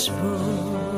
Savior's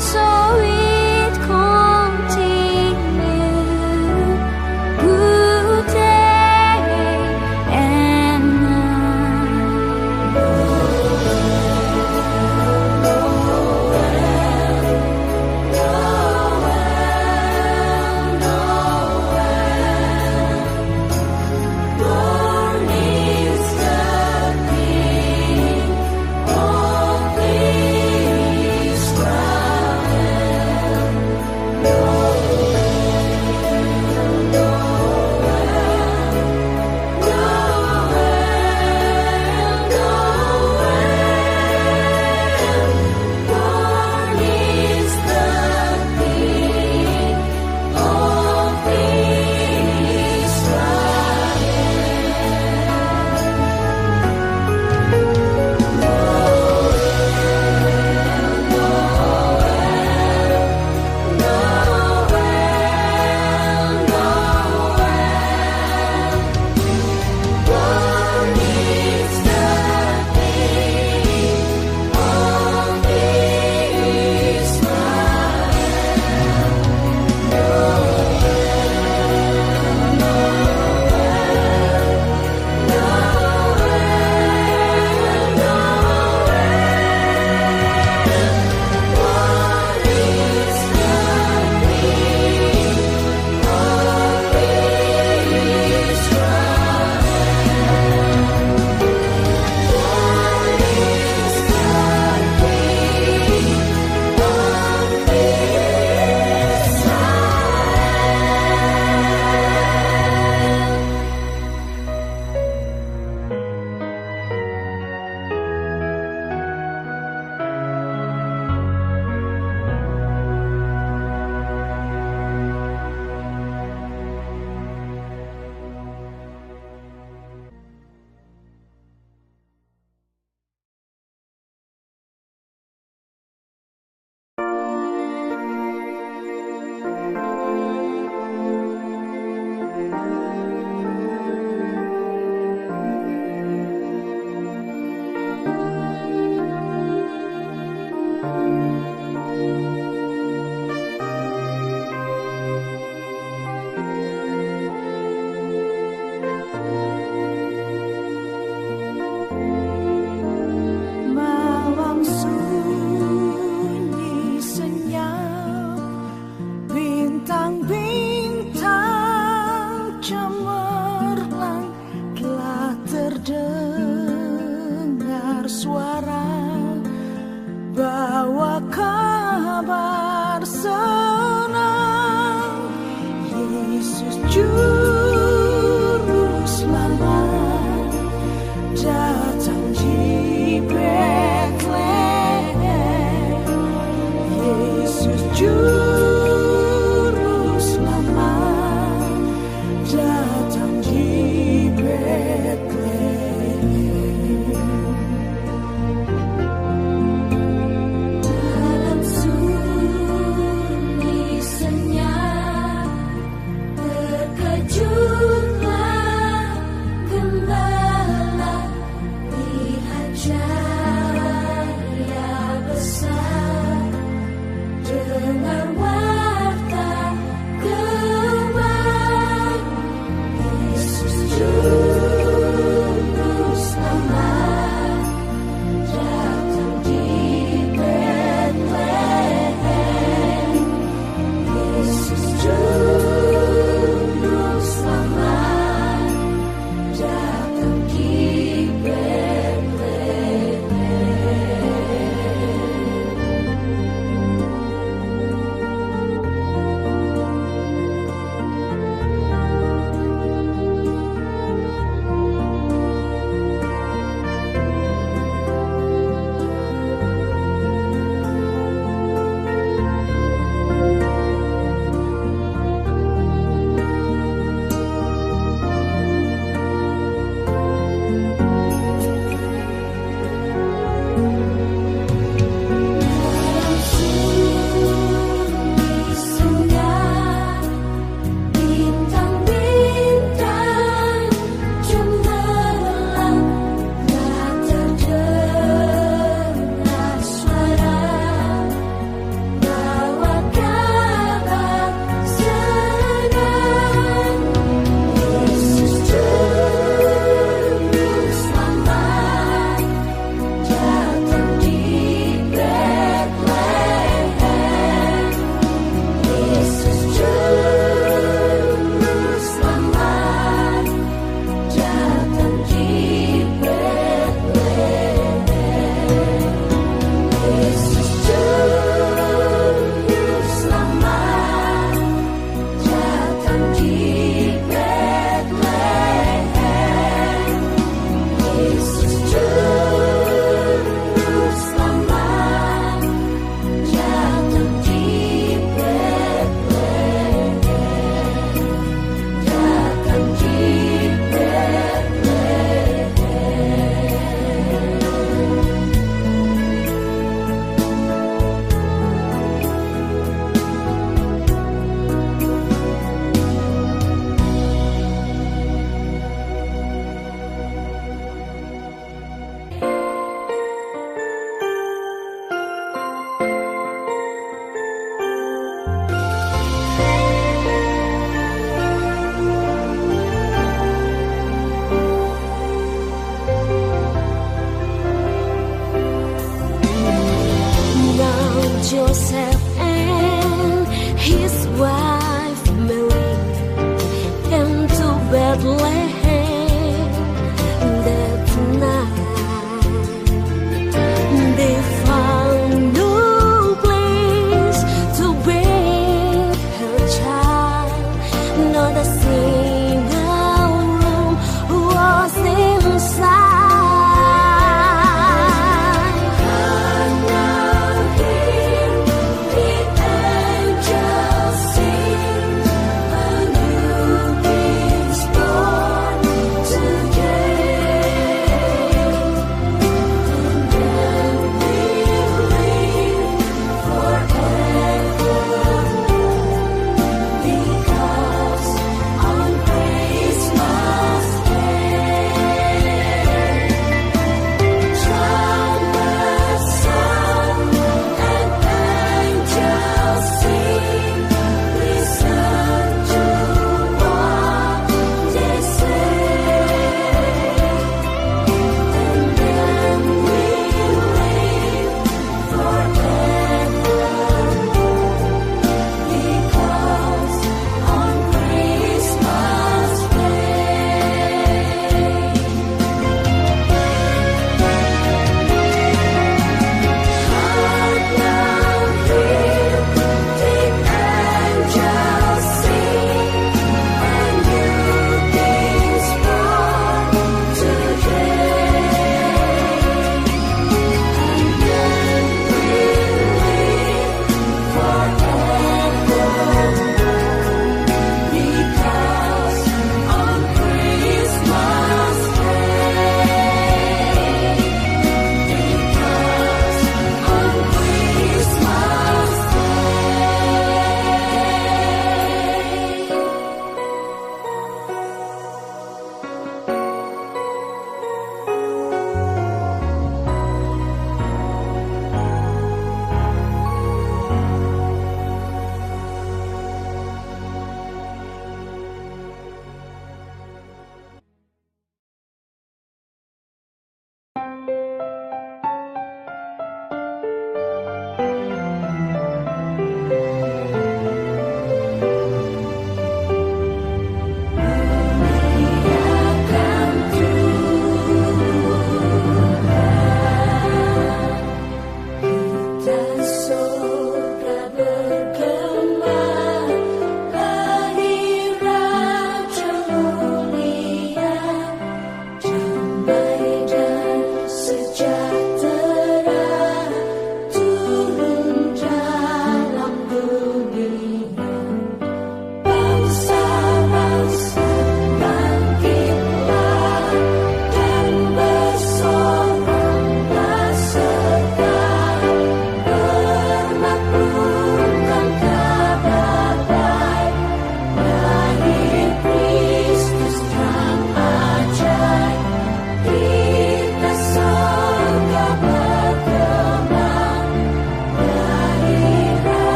so